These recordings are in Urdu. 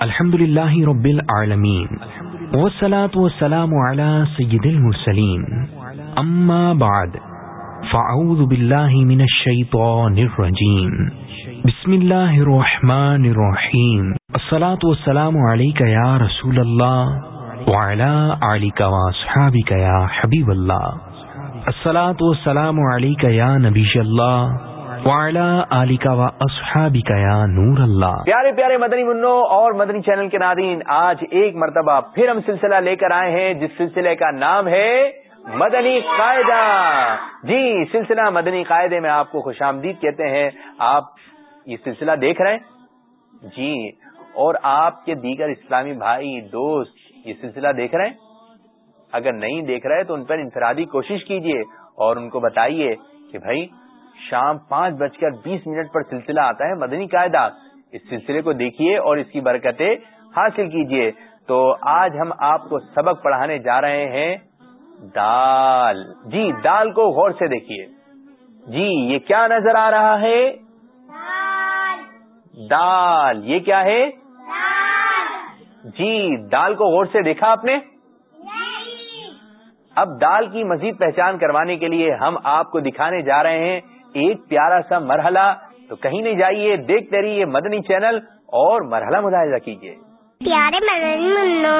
الحمد للہ رب العالمین والصلاة والسلام على سید المرسلین. اما بعد، فاعوذ باللہ من الشیطان الرجیم. بسم اللہ الرحمن الرحیم. الصلاة والسلام علیکہ یا رسول اللہ وعلى آلکہ واصحابکہ یا حبیب اللہ. الصلاة والسلام علیکہ یا نبی اللہ نور اللہ پیارے پیارے مدنی منو اور مدنی چینل کے ناظرین آج ایک مرتبہ پھر ہم سلسلہ لے کر آئے ہیں جس سلسلے کا نام ہے مدنی قاعدہ۔ جی سلسلہ مدنی قاعدے میں آپ کو خوش آمدید کہتے ہیں آپ یہ سلسلہ دیکھ رہے ہیں؟ جی اور آپ کے دیگر اسلامی بھائی دوست یہ سلسلہ دیکھ رہے ہیں؟ اگر نہیں دیکھ رہے تو ان پر انفرادی کوشش کیجیے اور ان کو بتائیے کہ بھائی شام پانچ بج کر بیس منٹ پر سلسلہ آتا ہے مدنی قاعدہ۔ اس سلسلے کو دیکھیے اور اس کی برکتیں حاصل کیجیے۔ تو آج ہم آپ کو سبق پڑھانے جا رہے ہیں دال۔ جی دال کو غور سے دیکھیے۔ جی یہ کیا نظر آ رہا ہے؟ دال۔ یہ کیا ہے؟ جی دال کو غور سے دیکھا آپ نے؟ اب دال کی مزید پہچان کروانے کے لیے ہم آپ کو دکھانے جا رہے ہیں ایک پیارا سا مرحلہ تو کہیں نہیں جائیے دیکھتے رہیے مدنی چینل اور مرحلہ مظاہرہ کیجیے۔ پیارے مدنی منو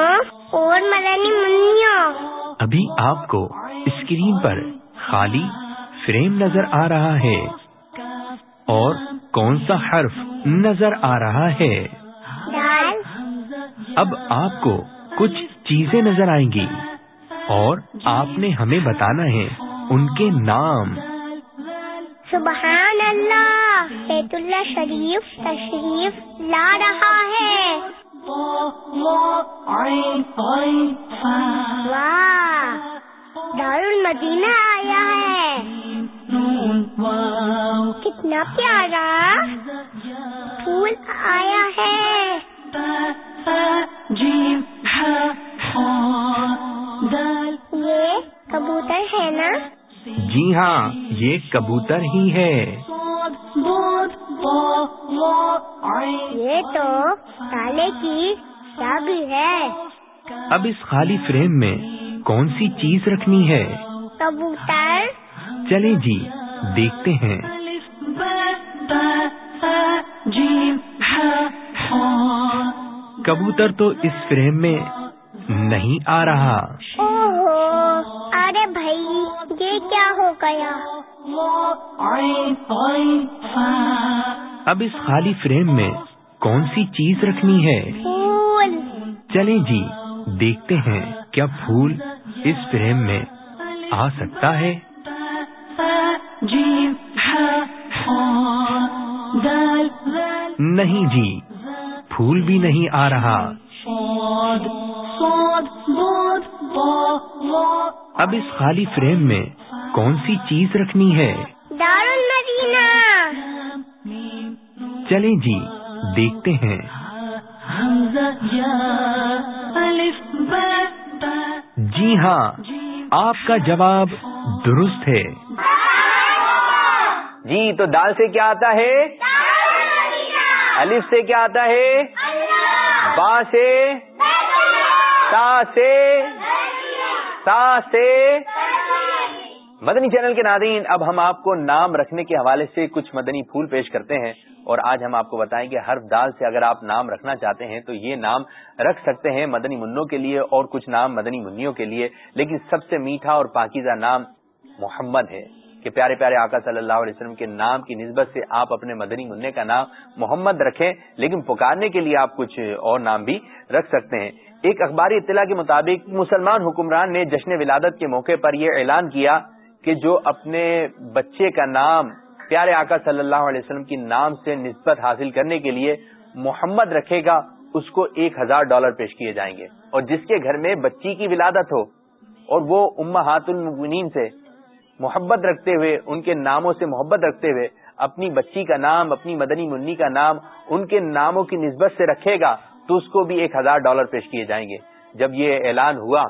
اور مدنی منو ابھی آپ کو اسکرین پر خالی فریم نظر آ رہا ہے۔ اور کون سا حرف نظر آ رہا ہے؟ اب آپ کو کچھ چیزیں نظر آئیں گی۔ اور آپ نے ہمیں بتانا ہے ان کے نام۔ سبحان اللہ بیت اللہ شریف، تشریف لا رہا ہے۔ واہ دار المدینہ آیا ہے۔ کتنا پیارا پھول آیا ہے۔ جی ہاں یہ کبوتر ہی ہے۔ یہ تو تالے کی چابی ہے۔ اب اس خالی فریم میں کون سی چیز رکھنی ہے؟ کبوتر۔ چلے جی دیکھتے ہیں۔ کبوتر تو اس فریم میں نہیں آ رہا۔ اب اس خالی فریم میں کون سی چیز رکھنی ہے؟ چلیں جی دیکھتے ہیں کیا پھول اس فریم میں آ سکتا ہے۔ نہیں جی پھول بھی نہیں آ رہا۔ اب اس خالی فریم میں کون سی چیز رکھنی ہے؟ چلیں جی دیکھتے ہیں۔ جی ہاں آپ کا جواب درست ہے۔ جی تو دال سے کیا آتا ہے؟ الف سے کیا آتا ہے؟ با سے۔ تا سے۔ تا سے۔ مدنی چینل کے ناظرین اب ہم آپ کو نام رکھنے کے حوالے سے کچھ مدنی پھول پیش کرتے ہیں۔ اور آج ہم آپ کو بتائیں کہ ہر دال سے اگر آپ نام رکھنا چاہتے ہیں تو یہ نام رکھ سکتے ہیں مدنی منوں کے لیے اور کچھ نام مدنی منیوں کے لیے، لیکن سب سے میٹھا اور پاکیزہ نام محمد ہے کہ پیارے پیارے آقا صلی اللہ علیہ وسلم کے نام کی نسبت سے آپ اپنے مدنی منع کا نام محمد رکھیں، لیکن پکارنے کے لیے آپ کچھ اور نام بھی رکھ سکتے ہیں۔ ایک اخباری اطلاع کے مطابق مسلمان حکمران نے جشن ولادت کے موقع پر یہ اعلان کیا کہ جو اپنے بچے کا نام پیارے آقا صلی اللہ علیہ وسلم کی نام سے نسبت حاصل کرنے کے لیے محمد رکھے گا، اس کو ایک ہزار ڈالر پیش کیے جائیں گے۔ اور جس کے گھر میں بچی کی ولادت ہو، اور وہ امہات المؤمنین سے محبت رکھتے ہوئے، ان کے ناموں سے محبت رکھتے ہوئے اپنی بچی کا نام، اپنی مدنی منی کا نام، ان کے ناموں کی نسبت سے رکھے گا، تو اس کو بھی ایک ہزار ڈالر پیش کیے جائیں گے۔ جب یہ اعلان ہوا،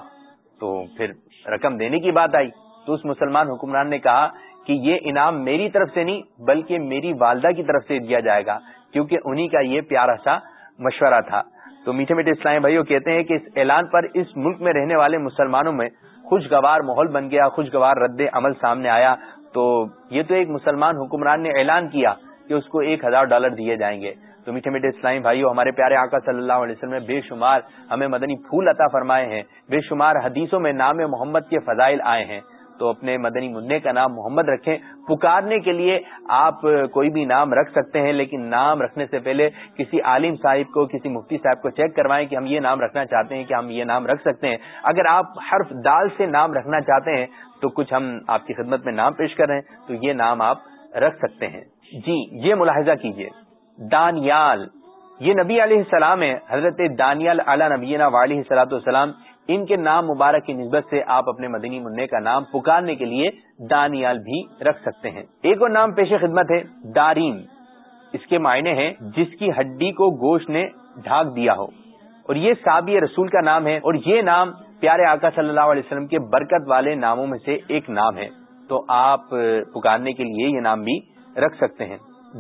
تو پھر رقم دینے کی بات آئی۔ تو اس مسلمان حکمران نے کہا کہ یہ انعام میری طرف سے نہیں، بلکہ میری والدہ کی طرف سے دیا جائے گا، کیونکہ انہی کا یہ پیارا سا مشورہ تھا۔ تو میٹھے میٹھے اسلامی بھائیوں، کہتے ہیں کہ اس اعلان پر اس ملک میں رہنے والے مسلمانوں میں خوشگوار ماحول بن گیا، خوشگوار رد عمل سامنے آیا۔ تو یہ تو ایک مسلمان حکمران نے اعلان کیا کہ اس کو ایک ہزار ڈالر دیے جائیں گے۔ تو میٹھے میٹھے اسلامی بھائیوں، ہمارے پیارے آقا صلی اللہ علیہ وسلم نے بے شمار ہمیں مدنی پھول عطا فرمائے ہیں۔ بے شمار حدیثوں میں نام محمد کے فضائل آئے ہیں۔ تو اپنے مدنی منع کا نام محمد رکھیں۔ پکارنے کے لیے آپ کوئی بھی نام رکھ سکتے ہیں، لیکن نام رکھنے سے پہلے کسی عالم صاحب کو، کسی مفتی صاحب کو چیک کروائیں کہ ہم یہ نام رکھنا چاہتے ہیں کہ ہم یہ نام رکھ سکتے ہیں۔ اگر آپ حرف دال سے نام رکھنا چاہتے ہیں تو کچھ ہم آپ کی خدمت میں نام پیش کر رہے ہیں، تو یہ نام آپ رکھ سکتے ہیں۔ جی یہ ملاحظہ کیجیے۔ دانیال، یہ نبی علیہ السلام ہے حضرت دانیال علیہ نبینا علیہ صلاحت والسلام۔ ان کے نام مبارک کی نسبت سے آپ اپنے مدنی منع کا نام پکارنے کے لیے دانیال بھی رکھ سکتے ہیں۔ ایک اور نام پیش خدمت ہے دارین اس کے معنی ہیں، جس کی ہڈی کو گوشت نے ڈھاک دیا ہو۔ اور یہ سابی رسول کا نام ہے، اور یہ نام پیارے آقا صلی اللہ علیہ وسلم کے برکت والے ناموں میں سے ایک نام ہے۔ تو آپ پکارنے کے لیے یہ نام بھی رکھ سکتے ہیں۔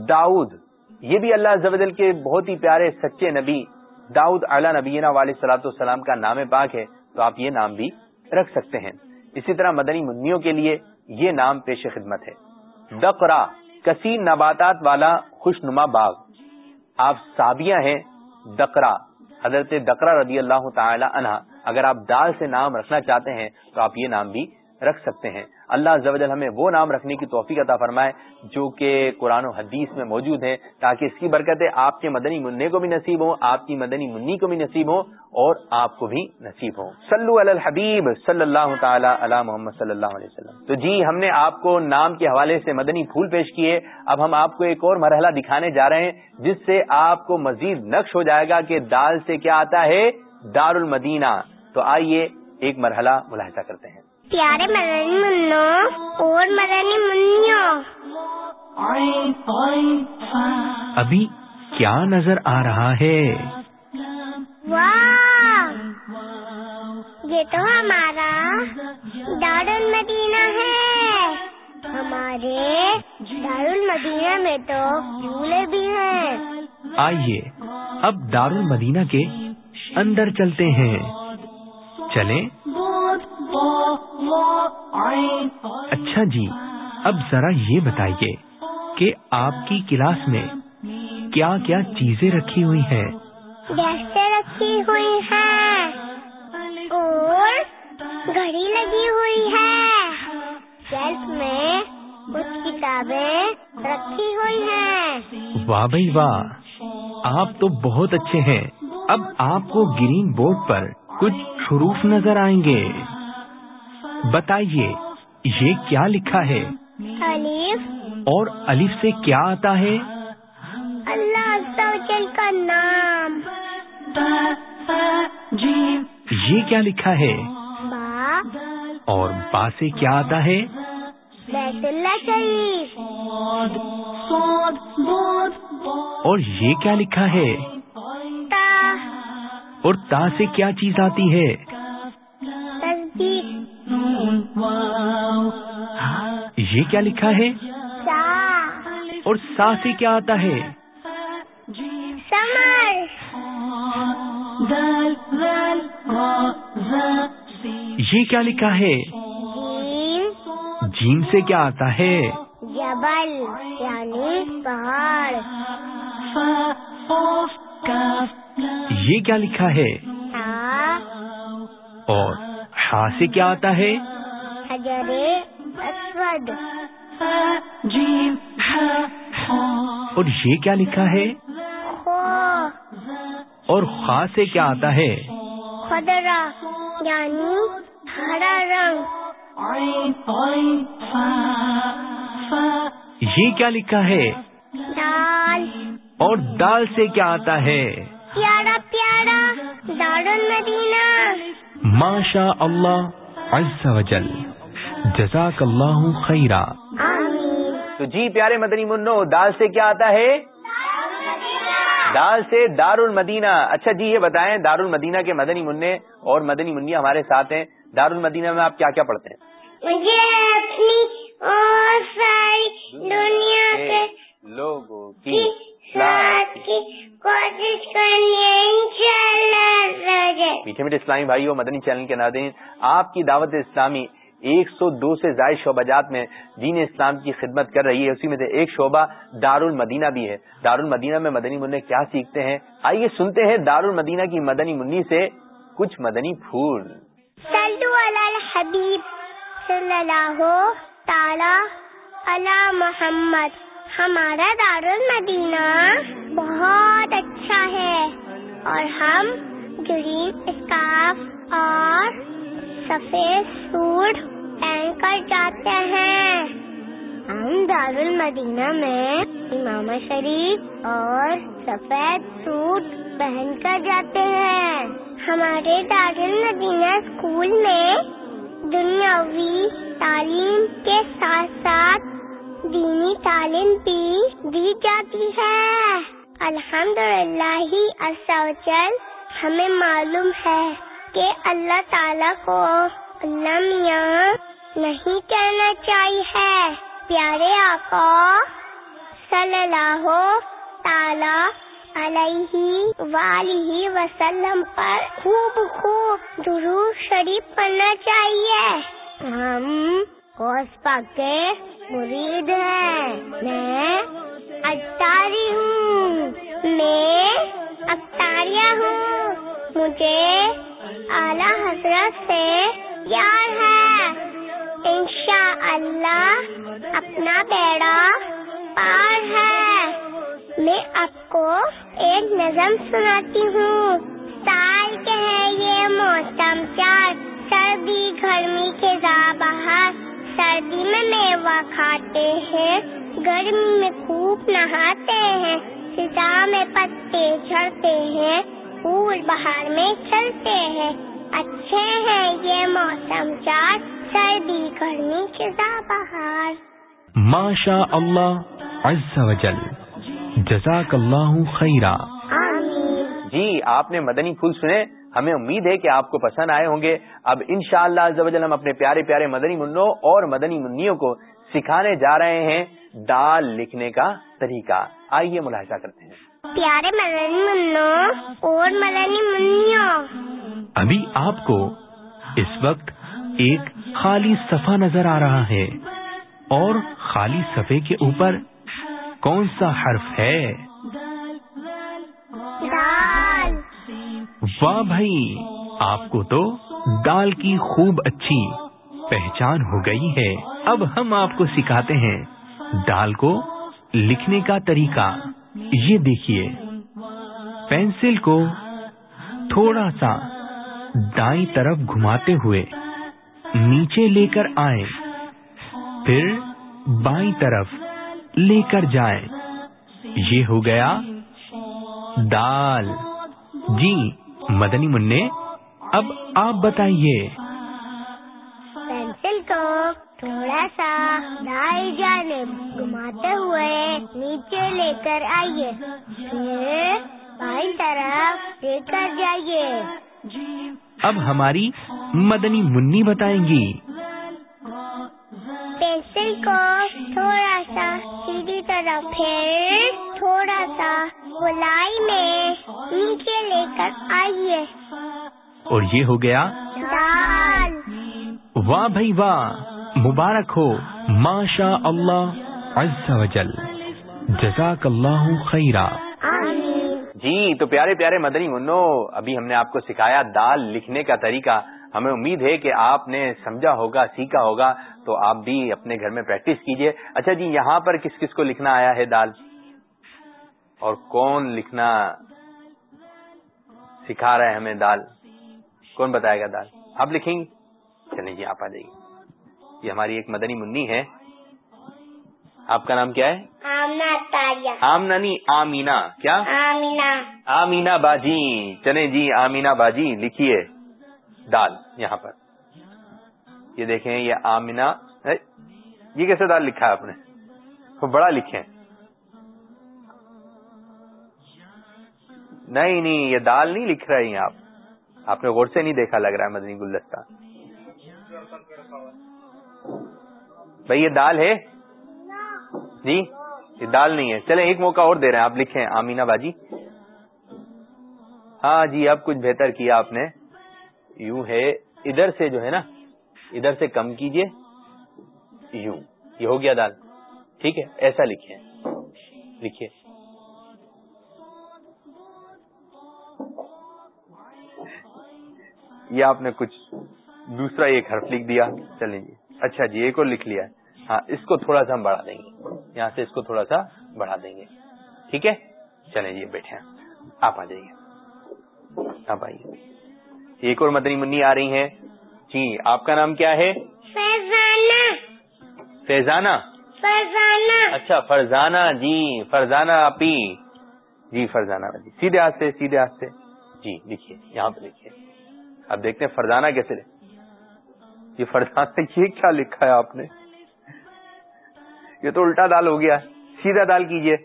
داؤد، یہ بھی اللہ زبدل کے بہت ہی پیارے، سچے نبی داؤد اعلیٰ نبینہ والے صلاح السلام کا نام پاک ہے، تو آپ یہ نام بھی رکھ سکتے ہیں۔ اسی طرح مدنی منیوں کے لیے یہ نام پیش خدمت ہے۔ دقرا، کثیر نباتات والا خوش نما باغ۔ آپ سابیاں ہیں، دقرا، حضرت دقرا رضی اللہ تعالی عنہ۔ اگر آپ دال سے نام رکھنا چاہتے ہیں، تو آپ یہ نام بھی رکھ سکتے ہیں۔ اللہ زوجل ہمیں وہ نام رکھنے کی توفیق عطا فرمائے جو کہ قرآن و حدیث میں موجود ہیں، تاکہ اس کی برکتیں آپ کے مدنی منع کو بھی نصیب ہوں، آپ کی مدنی منی کو بھی نصیب ہوں اور آپ کو بھی نصیب ہوں۔ صلو علی الحبیب صلی اللہ تعالی علی محمد صلی اللہ علیہ وسلم۔ تو جی ہم نے آپ کو نام کے حوالے سے مدنی پھول پیش کیے، اب ہم آپ کو ایک اور مرحلہ دکھانے جا رہے ہیں، جس سے آپ کو مزید نقش ہو جائے گا کہ دال سے کیا آتا ہے؟ دار المدینہ تو آئیے ایک مرحلہ ملاحظہ کرتے ہیں۔ پیارے مدنی منو اور مدنی منو ابھی کیا نظر آ رہا ہے واہ یہ تو ہمارا دار المدینہ ہے ہمارے دار المدینہ میں تو جھولے بھی ہیں آئیے اب دار المدینہ کے اندر چلتے ہیں چلیں اچھا جی اب ذرا یہ بتائیے کہ آپ کی کلاس میں کیا کیا چیزیں رکھی ہوئی ہیں؟ رکھی ہوئی ہیں۔ اور گھڑی لگی ہوئی ہے۔ شیلف میں کچھ کتابیں رکھی ہوئی ہیں۔ واہ بھائی واہ آپ تو بہت اچھے ہیں۔ اب آپ کو گرین بورڈ پر کچھ حروف نظر آئیں گے۔ بتائیے یہ کیا لکھا ہے؟ الف۔ اور الف سے کیا آتا ہے؟ اللہ کا نام۔ یہ کیا لکھا ہے؟ با۔ اور با سے کیا آتا ہے؟ بیت اللہ شریف۔ اور یہ کیا لکھا ہے؟ تا۔ اور تا سے کیا چیز آتی ہے؟ کیا لکھا ہے؟ سا۔ اور سا سے کیا آتا ہے؟ سمر۔ یہ کیا لکھا ہے؟ جیم سے کیا آتا ہے؟ جبل یعنی پہاڑ۔ یہ کیا لکھا ہے؟ اور ہا سے کیا آتا ہے؟ اور یہ کیا لکھا ہے؟ اور خا سے کیا آتا ہے؟ خدرا یعنی ہرا رنگ یہ کیا لکھا ہے؟ دال اور دال سے کیا آتا ہے؟ پیارا پیارا دار المدینہ ماشا اللہ عز و جل۔ جزاک اللہ خیرہ آمین۔ تو جی پیارے مدنی منو دال سے کیا آتا ہے؟ دال سے دار المدینہ اچھا جی یہ بتائیں دار المدینہ کے مدنی منع اور مدنی منی ہمارے ساتھ ہیں۔ دار المدینہ میں آپ کیا کیا پڑھتے ہیں؟ مجھے اپنی اور ساری دنیا کے لوگوں کی ساتھ کی کوشش کرنی ہے انشاءاللہ میٹھے میٹھے اسلامی بھائی مدنی چینل کے ناظرین آپ کی دعوت اسلامی ایک سو دو سے زائد شعبہ جات میں دین اسلام کی خدمت کر رہی ہے۔ اسی میں سے ایک شعبہ دار المدینہ بھی ہے۔ دار المدینہ میں مدنی منع کیا سیکھتے ہیں؟ آئیے سنتے ہیں دار المدینہ کی مدنی منی سے کچھ مدنی پھول۔ حبیب صلی اللہ تعالی علی محمد۔ ہمارا دار المدینہ بہت اچھا ہے اور ہم گرین اسکارف اور سفید سوٹ پہن کر جاتے ہیں۔ ہم دار المدینہ میں امام شریف اور سفید سوٹ پہن کر جاتے ہیں۔ ہمارے دار المدینہ اسکول میں دنیاوی تعلیم کے ساتھ ساتھ دینی تعلیم بھی دی جاتی ہے۔ الحمد للہ ہمیں معلوم ہے۔ کہ اللہ تعالیٰ کو اللہ میاں نہیں کہنا چاہیے۔ پیارے آقا صلی اللہ تعالی علیہ وسلم پر خوب خوب درو شریف پڑھنا چاہیے۔ ہم پاک کے مرید ہیں۔ میں اختاری ہوں۔ میں اختاریہ ہوں۔ مجھے اعلی حضرت سے پیار ہے۔ انشاء اللہ اپنا بیڑا پار ہے۔ میں آپ کو ایک نظم سناتی ہوں۔ سال کے ہے یہ موسم، چار۔ سردی گرمی کے باہر سردی میں میوہ کھاتے ہیں، گرمی میں خوب نہاتے ہیں۔ سزا میں پتے جھڑتے ہیں۔ پھول بہار میں چلتے ہیں۔ اچھے ہیں یہ موسم چار سردی گرمی کے بہار۔ ماشا اللہ عز و جل۔ جزاک اللہ خیرہ جی آپ نے مدنی پھول سنے۔ ہمیں امید ہے کہ آپ کو پسند آئے ہوں گے۔ اب ان شاء اللہ ہم اپنے پیارے پیارے مدنی منوں اور مدنی منیوں کو سکھانے جا رہے ہیں۔ ڈال لکھنے کا طریقہ۔ آئیے ملاحظہ کرتے ہیں۔ پیارے مدنی منو اور مدنی منو ابھی آپ کو اس وقت ایک خالی صفحہ نظر آ رہا ہے۔ اور خالی صفحے کے اوپر کون سا حرف ہے؟ واہ بھائی آپ کو تو دال کی خوب اچھی پہچان ہو گئی ہے۔ اب ہم آپ کو سکھاتے ہیں دال کو لکھنے کا طریقہ۔ یہ دیکھیے، پینسل کو تھوڑا سا دائیں طرف گھماتے ہوئے نیچے لے کر آئیں، پھر بائیں طرف لے کر جائیں۔ یہ ہو گیا دال۔ جی مدنی منع، اب آپ بتائیے۔ سا دائیں جانب گھماتے ہوئے نیچے لے کر آئیے۔ پھر بائیں طرف لے کر جائیے۔ اب ہماری مدنی منی بتائیں گی۔ پینسل کو تھوڑا سا سیدھی طرف پھر تھوڑا سا گلائی میں نیچے لے کر آئیے۔ اور یہ ہو گیا۔ دال۔ واہ بھائی واہ مبارک ہو۔ ماشا اللہ عز و جل جزاک اللہ خیرہ جی تو پیارے پیارے مدنی منو، ابھی ہم نے آپ کو سکھایا دال لکھنے کا طریقہ. ہمیں امید ہے کہ آپ نے سمجھا ہوگا، سیکھا ہوگا، تو آپ بھی اپنے گھر میں پریکٹس کیجیے. اچھا جی یہاں پر کس کس کو لکھنا آیا ہے دال؟ اور کون لکھنا سکھا رہا ہے ہمیں دال؟ کون بتائے گا دال؟ آپ لکھیں گی؟ چلیں جی آپ آ جائیے. یہ ہماری ایک مدنی منی ہے۔ آپ کا نام کیا ہے؟ آمنا نہیں آمینا کیا؟ آمینا آمینا باجی۔ چلے جی آمینا باجی لکھیے۔ دال یہاں پر۔ یہ دیکھیں یہ آمینا یہ کیسے دال لکھا ہے آپ نے؟ بڑا لکھے نہیں نہیں یہ دال نہیں لکھ رہے ہیں آپ۔ آپ نے غور سے نہیں دیکھا لگ رہا ہے مدنی گلدستہ بھائی یہ دال ہے؟ جی؟ یہ دال نہیں ہے۔ چلے ایک موقع اور دے رہے ہیں آپ لکھیں۔ آمینا باجی۔ ہاں جی اب کچھ بہتر کیا آپ نے۔ یوں ہے ادھر سے جو ہے نا ادھر سے کم کیجیے۔ یوں یہ ہو گیا دال۔ ٹھیک ہے ایسا لکھیے لکھیے یہ آپ نے کچھ دوسرا ایک حرف لکھ دیا۔ چلیں جی۔ اچھا جی ایک اور لکھ لیا۔ ہاں اس کو تھوڑا سا ہم بڑھا دیں گے۔ یہاں سے اس کو تھوڑا سا بڑھا دیں گے۔ ٹھیک ہے؟ چلیں جی بیٹھے آپ آ جائیے۔ آپ آئیے۔ ایک اور مدنی منی آ رہی ہیں۔ جی آپ کا نام کیا ہے؟ فیضانہ۔ فیضانہ؟ فیضانہ۔ اچھا فرزانہ۔ جی فرزانہ آپی۔ جی فرزانہ۔ جی سیدھے ہاتھ سے سیدھے ہاتھ سے۔ جی لکھیے یہاں پہ لکھیے اب دیکھتے ہیں فرزانہ کیسے یہ فرزانہ یہ کیا لکھا ہے آپ نے؟ یہ تو الٹا دال ہو گیا سیدھا دال کیجیے۔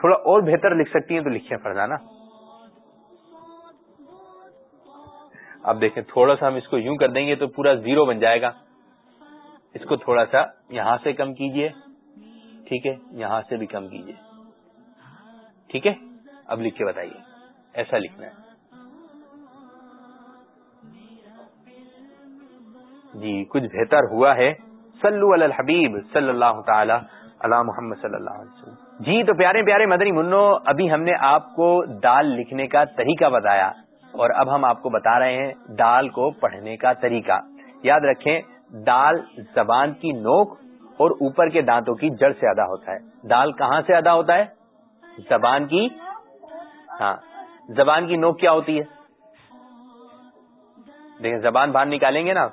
تھوڑا اور بہتر لکھ سکتی ہیں تو لکھیں فرزانہ۔ اب دیکھیں، تھوڑا سا ہم اس کو یوں کر دیں گے تو پورا زیرو بن جائے گا۔ اس کو تھوڑا سا یہاں سے کم کیجیے۔ ٹھیک ہے، یہاں سے بھی کم کیجیے۔ ٹھیک ہے، اب لکھ کے بتائیے، ایسا لکھنا ہے۔ جی کچھ بہتر ہوا ہے۔ صلو علی الحبیب صلی اللہ تعالی علی محمد صلی اللہ علیہ وسلم۔ جی تو پیارے پیارے مدنی منو، ابھی ہم نے آپ کو دال لکھنے کا طریقہ بتایا اور اب ہم آپ کو بتا رہے ہیں دال کو پڑھنے کا طریقہ۔ یاد رکھیں، دال زبان کی نوک اور اوپر کے دانتوں کی جڑ سے ادا ہوتا ہے۔ دال کہاں سے ادا ہوتا ہے؟ زبان کی۔ ہاں زبان کی نوک کیا ہوتی ہے؟ دیکھیں، زبان باہر نکالیں گے نا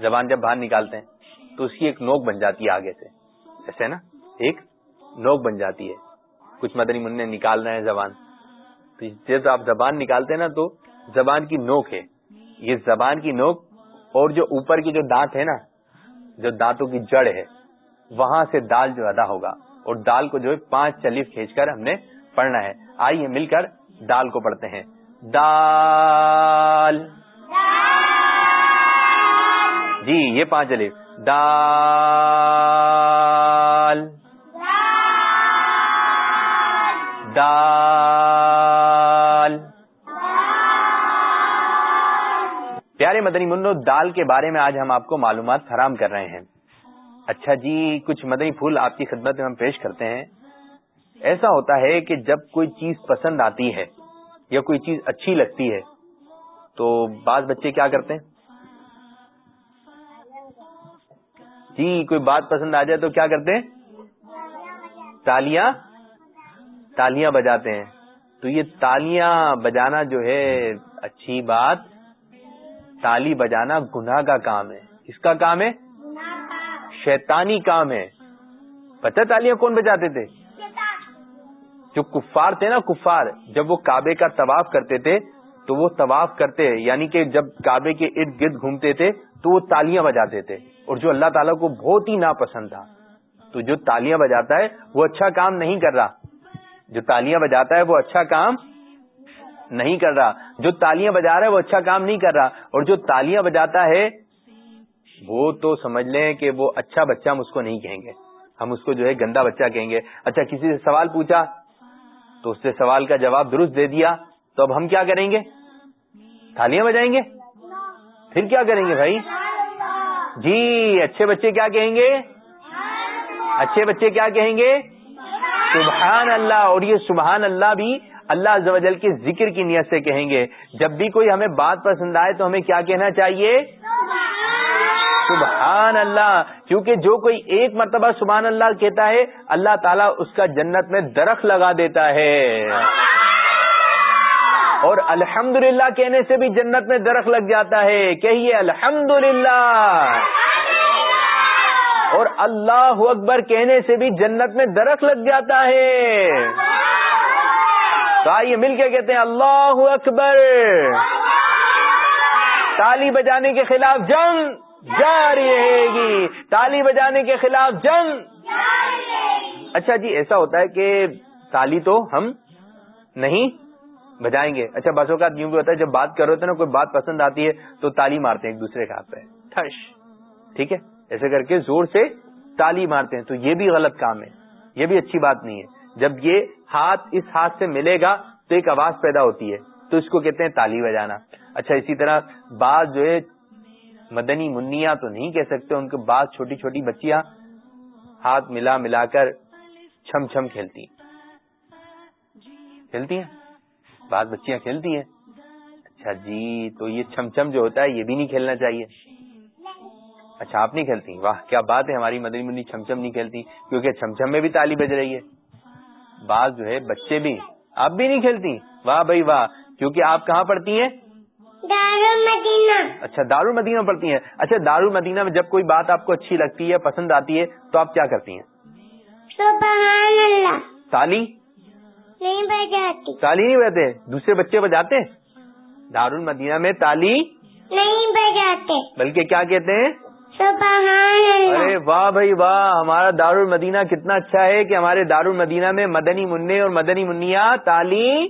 زبان جب باہر نکالتے ہیں، تو اس کی ایک نوک بن جاتی ہے آگے سے۔ ایسے نا؟ ایک نوک بن جاتی ہے۔ کچھ مدنی منع نکال رہے ہیں زبان۔ تو جب آپ زبان نکالتے ہیں نا، تو زبان کی نوک ہے۔ یہ زبان کی نوک اور جو اوپر کی جو دانت ہے نا، جو دانتوں کی جڑ ہے، وہاں سے دال جو ادا ہوگا۔ اور دال کو جو ہے، پانچ چلیف کھینچ کر ہم نے پڑھنا ہے۔ آئیے مل کر دال کو پڑھتے ہیں۔ دال۔ جی یہ پانچ الف دال۔ دال۔ پیارے مدنی منو، دال کے بارے میں آج ہم آپ کو معلومات فراہم کر رہے ہیں۔ اچھا جی کچھ مدنی پھول آپ کی خدمت میں ہم پیش کرتے ہیں۔ ایسا ہوتا ہے کہ جب کوئی چیز پسند آتی ہے یا کوئی چیز اچھی لگتی ہے، تو بعض بچے کیا کرتے ہیں؟ جی کوئی بات پسند آ جائے تو کیا کرتے ہیں؟ تالیاں؟ تالیاں بجاتے ہیں۔ تو یہ تالیاں بجانا جو ہے، اچھی بات۔ تالی بجانا گناہ کا کام ہے۔ کس کا کام ہے؟ شیطانی کام ہے۔ پتہ تالیاں کون بجاتے تھے؟ جو کفار تھے نا، کفار۔ جب وہ کعبے کا طواف کرتے تھے تو وہ طواف کرتے یعنی کہ جب کعبے کے ارد گرد گھومتے تھے تو وہ تالیاں بجاتے تھے۔ اور جو اللہ تعالیٰ کو بہت ہی ناپسند تھا۔ تو جو تالیاں بجاتا ہے، وہ اچھا کام نہیں کر رہا۔ جو تالیاں بجاتا ہے، وہ اچھا کام نہیں کر رہا۔ جو تالیاں بجا رہا ہے، وہ اچھا کام نہیں کر رہا۔ اور جو تالیاں بجاتا ہے، وہ تو سمجھ لیں کہ وہ اچھا بچہ ہم اس کو نہیں کہیں گے۔ ہم اس کو جو ہے گندا بچہ کہیں گے۔ اچھا کسی سے سوال پوچھا تو اس سے سوال کا جواب درست دے دیا۔ تو اب ہم کیا کریں گے؟ تالیاں بجائیں گے؟ پھر کیا کریں گے بھائی؟ جی اچھے بچے کیا کہیں گے؟ اچھے بچے کیا کہیں گے؟ سبحان اللہ، اور یہ سبحان اللہ بھی اللہ عز و جل کے ذکر کی نیت سے کہیں گے۔ جب بھی کوئی ہمیں بات پسند آئے تو ہمیں کیا کہنا چاہیے؟ سبحان اللہ، کیونکہ جو کوئی ایک مرتبہ سبحان اللہ کہتا ہے، اللہ تعالیٰ اس کا جنت میں درخت لگا دیتا ہے۔ اور الحمد کہنے سے بھی جنت میں درخت لگ جاتا ہے کہیے الحمد اور اللہ اکبر کہنے سے بھی جنت میں درخت لگ جاتا ہے۔ تو آئیے مل کے کہتے ہیں اللہ اکبر۔ تالی بجانے کے خلاف جنگ جاری رہے گی۔ تالی بجانے کے خلاف جنگ اچھا جی ایسا ہوتا ہے کہ تالی تو ہم نہیں بجائیں گے۔ اچھا بسوں کا یوں بھی ہوتا ہے جب بات کر رہے ہوتے نا کوئی بات پسند آتی ہے تو تالی مارتے ہیں ایک دوسرے کے ہاتھ پہ۔ ٹھش ٹھیک ہے؟ ایسے کر کے زور سے تالی مارتے ہیں۔ تو یہ بھی غلط کام ہے۔ یہ بھی اچھی بات نہیں ہے۔ جب یہ ہاتھ اس ہاتھ سے ملے گا تو ایک آواز پیدا ہوتی ہے۔ تو اس کو کہتے ہیں تالی بجانا۔ اچھا اسی طرح بعض جو ہے مدنی منیا تو نہیں کہہ سکتے ان کے بعض چھوٹی چھوٹی بچیاں ہاتھ ملا ملا کر چھم چھم کھیلتی کھیلتی ہیں؟ بعض بچیاں کھیلتی ہیں۔ اچھا جی تو یہ چھم چھم جو ہوتا ہے یہ بھی نہیں کھیلنا چاہیے۔ اچھا آپ نہیں کھیلتی؟ واہ کیا بات ہے ہماری مدنی منی چھم چھم نہیں کھیلتی کیونکہ چھم چھم میں بھی تالی بج رہی ہے۔ بعض جو ہے بچے بھی آپ بھی نہیں کھیلتی؟ واہ بھائی واہ کیونکہ آپ کہاں پڑھتی ہیں؟ دارالمدینہ۔ اچھا دار المدینہ پڑھتی ہیں۔ اچھا دار المدینہ میں جب کوئی بات آپ کو اچھی لگتی ہے پسند آتی ہے تو آپ کیا کرتی ہیں؟ سبحان اللہ۔ تالی؟ نہیں بجاتی۔ تالی نہیں بجاتے؟ دوسرے بچے بجاتے؟ دار المدینہ میں تالی نہیں بجاتے۔ بلکہ کیا کہتے ہیں؟ ارے واہ بھائی واہ ہمارا دار المدینہ کتنا اچھا ہے کہ ہمارے دار المدینہ میں مدنی منع اور مدنی منیا تالی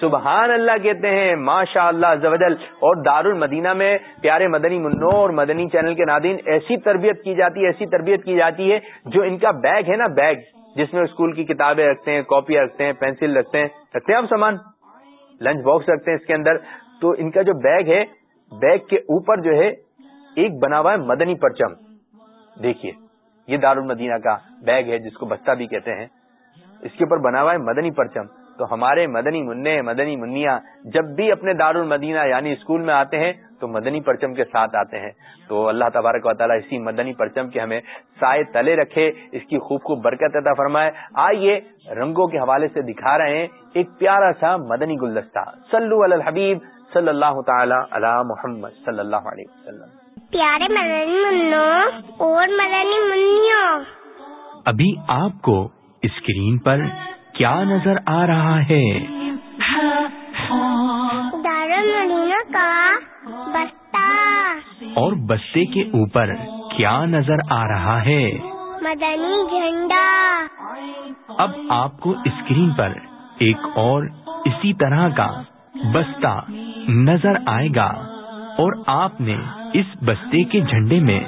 سبحان اللہ کہتے ہیں ماشاء اللہ زوجل اور دار المدینہ میں پیارے مدنی منوں اور مدنی چینل کے نادین ایسی تربیت کی جاتی ہے ایسی تربیت کی جاتی ہے جو ان کا بیگ ہے نا بیگ۔ جس میں اسکول کی کتابیں رکھتے ہیں، کاپیاں رکھتے ہیں، پینسل رکھتے ہیں رکھتے ہیں آپ سامان، لنچ باکس رکھتے ہیں اس کے اندر۔ تو ان کا جو بیگ ہے، بیگ کے اوپر جو ہے، ایک بنا ہوا ہے مدنی پرچم۔ دیکھیے، یہ دار المدینہ کا بیگ ہے، جس کو بستہ بھی کہتے ہیں۔ اس کے اوپر بنا ہوا ہے مدنی پرچم۔ تو ہمارے مدنی منع مدنی منیا جب بھی اپنے دار المدینہ یعنی اسکول میں آتے ہیں تو مدنی پرچم کے ساتھ آتے ہیں۔ تو اللہ تبارک و تعالیٰ اسی مدنی پرچم کے ہمیں سائے تلے رکھے اس کی خوب خوب برکت عطا فرمائے۔ آئیے رنگوں کے حوالے سے دکھا رہے ہیں ایک پیارا سا مدنی گلدستہ۔ سلو الحبیب صلی اللہ تعالی علی محمد صلی اللہ علیہ وسلم۔ پیارے مدنی منو اور مدنی منوں ابھی آپ کو اسکرین پر کیا نظر آ رہا ہے؟ دارالمدینہ کا اور بستے کے اوپر کیا نظر آ رہا ہے؟ مدنی جھنڈا۔ اب آپ کو اسکرین پر ایک اور اسی طرح کا بستہ نظر آئے گا اور آپ نے اس بستے کے جھنڈے میں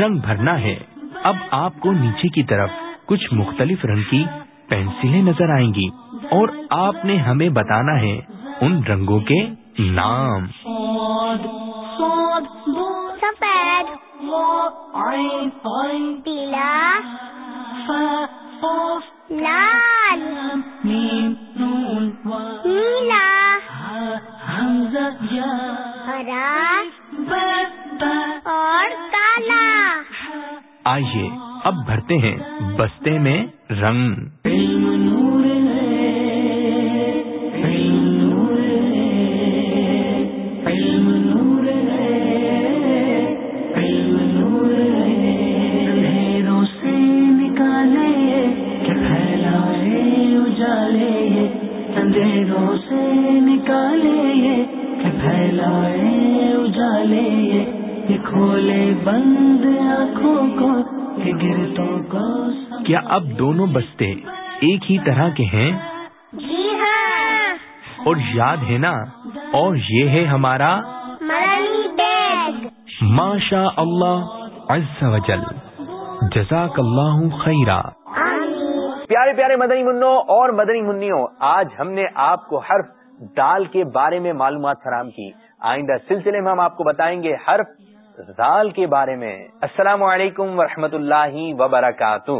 رنگ بھرنا ہے۔ اب آپ کو نیچے کی طرف کچھ مختلف رنگ کی پینسلیں نظر آئیں گی اور آپ نے ہمیں بتانا ہے ان رنگوں کے نام۔ آئیے اب بھرتے ہیں بستے میں رنگ۔ اندھیروں سے نکالے کہ پھیلائے اجالے یہ کھولے بند آنکھوں کو کہ گرتوں کو کیا اب دونوں بستے ایک ہی طرح کے ہیں؟ جی ہاں۔ اور یاد ہے نا اور یہ ہے ہمارا ماشا اللہ عز و جل۔ جزاک اللہ خیرہ پیارے پیارے مدنی منوں اور مدنی منوں آج ہم نے آپ کو حرف دال کے بارے میں معلومات فراہم کی۔ آئندہ سلسلے میں ہم آپ کو بتائیں گے حرف دال کے بارے میں۔ السلام علیکم ورحمۃ اللہ وبرکاتہ۔